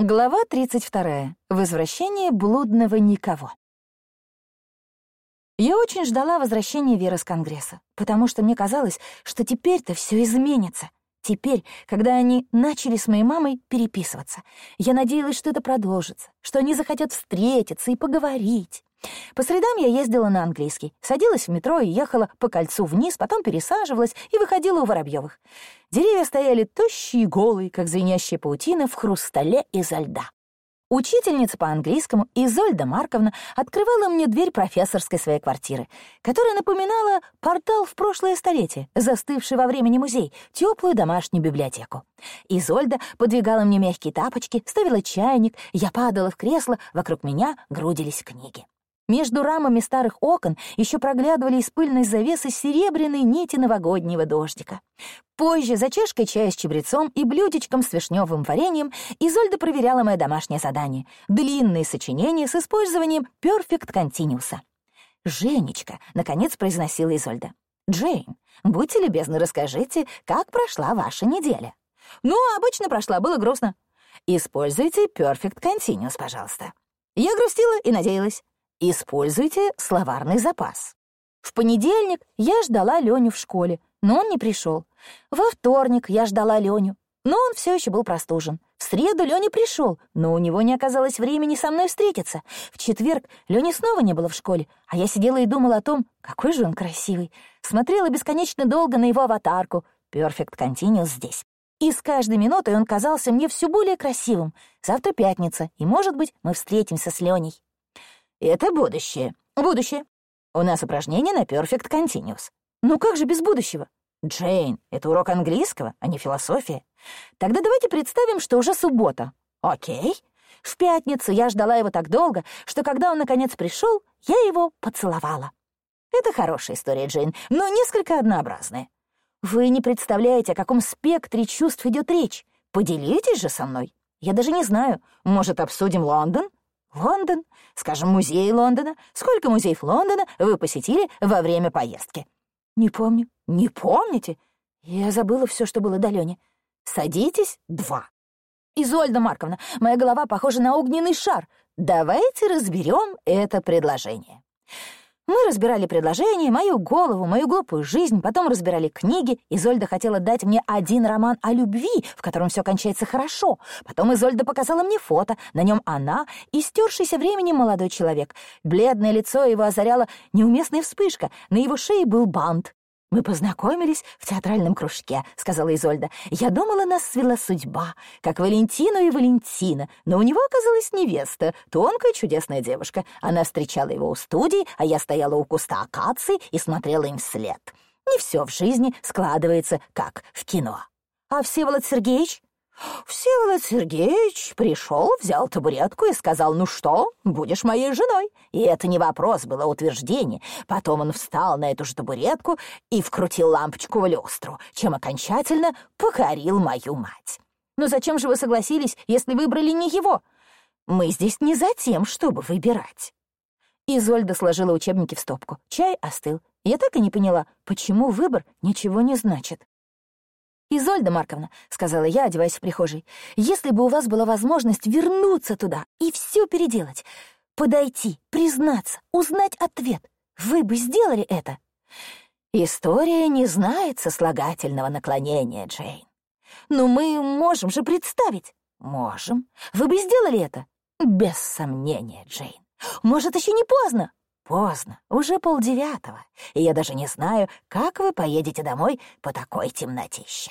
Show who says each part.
Speaker 1: Глава 32. Возвращение блудного никого. Я очень ждала возвращения Веры с Конгресса, потому что мне казалось, что теперь-то все изменится. Теперь, когда они начали с моей мамой переписываться, я надеялась, что это продолжится, что они захотят встретиться и поговорить. По средам я ездила на английский, садилась в метро и ехала по кольцу вниз, потом пересаживалась и выходила у Воробьевых. Деревья стояли тощие и голые, как звенящая паутина в хрустале изо льда. Учительница по английскому Изольда Марковна открывала мне дверь профессорской своей квартиры, которая напоминала портал в прошлое столетие, застывший во времени музей, теплую домашнюю библиотеку. Изольда подвигала мне мягкие тапочки, ставила чайник, я падала в кресло, вокруг меня грудились книги. Между рамами старых окон еще проглядывали из пыльной завесы серебряные нити новогоднего дождика. Позже, за чашкой чая с чабрецом и блюдечком с вишневым вареньем, Изольда проверяла мое домашнее задание — длинные сочинения с использованием Perfect Continuous. «Женечка», — наконец произносила Изольда. «Джейн, будьте любезны, расскажите, как прошла ваша неделя?» «Ну, обычно прошла, было грустно». «Используйте Perfect Continuous, пожалуйста». Я грустила и надеялась. Используйте словарный запас. В понедельник я ждала Леню в школе, но он не пришел. Во вторник я ждала Леню, но он все еще был простужен. В среду Леня пришел, но у него не оказалось времени со мной встретиться. В четверг Лени снова не было в школе, а я сидела и думала о том, какой же он красивый. Смотрела бесконечно долго на его аватарку. Perfect Continuous здесь. И с каждой минутой он казался мне все более красивым. Завтра пятница, и, может быть, мы встретимся с Леней. Это будущее. Будущее. У нас упражнение на Perfect Continuous. Ну как же без будущего? Джейн, это урок английского, а не философия. Тогда давайте представим, что уже суббота. Окей. В пятницу я ждала его так долго, что когда он наконец пришел, я его поцеловала. Это хорошая история, Джейн, но несколько однообразная. Вы не представляете, о каком спектре чувств идет речь. Поделитесь же со мной. Я даже не знаю. Может, обсудим Лондон? Лондон? Скажем, музей Лондона? Сколько музеев Лондона вы посетили во время поездки? Не помню. Не помните? Я забыла все, что было до Лёни. Садитесь, два. Изольда Марковна, моя голова похожа на огненный шар. Давайте разберем это предложение. Мы разбирали предложения, мою голову, мою глупую жизнь, потом разбирали книги. Изольда хотела дать мне один роман о любви, в котором все кончается хорошо. Потом Изольда показала мне фото, на нем она и стершийся временем молодой человек. Бледное лицо его озаряла неуместная вспышка, на его шее был бант. «Мы познакомились в театральном кружке», — сказала Изольда. «Я думала, нас свела судьба, как Валентину и Валентина, но у него оказалась невеста, тонкая чудесная девушка. Она встречала его у студии, а я стояла у куста акации и смотрела им вслед. Не все в жизни складывается, как в кино». «А Всеволод Сергеевич?» Всеволод Сергеевич пришел, взял табуретку и сказал, «Ну что, будешь моей женой?» И это не вопрос, было утверждение. Потом он встал на эту же табуретку и вкрутил лампочку в люстру, чем окончательно покорил мою мать. «Но зачем же вы согласились, если выбрали не его? Мы здесь не за тем, чтобы выбирать». Изольда сложила учебники в стопку. Чай остыл. Я так и не поняла, почему выбор ничего не значит. «Изольда Марковна», — сказала я, одеваясь в прихожей, «если бы у вас была возможность вернуться туда и все переделать, подойти, признаться, узнать ответ, вы бы сделали это?» «История не знает сослагательного наклонения, Джейн. Но мы можем же представить». «Можем. Вы бы сделали это?» «Без сомнения, Джейн. Может, еще не поздно?» «Поздно. Уже полдевятого. И я даже не знаю, как вы поедете домой по такой темнотище».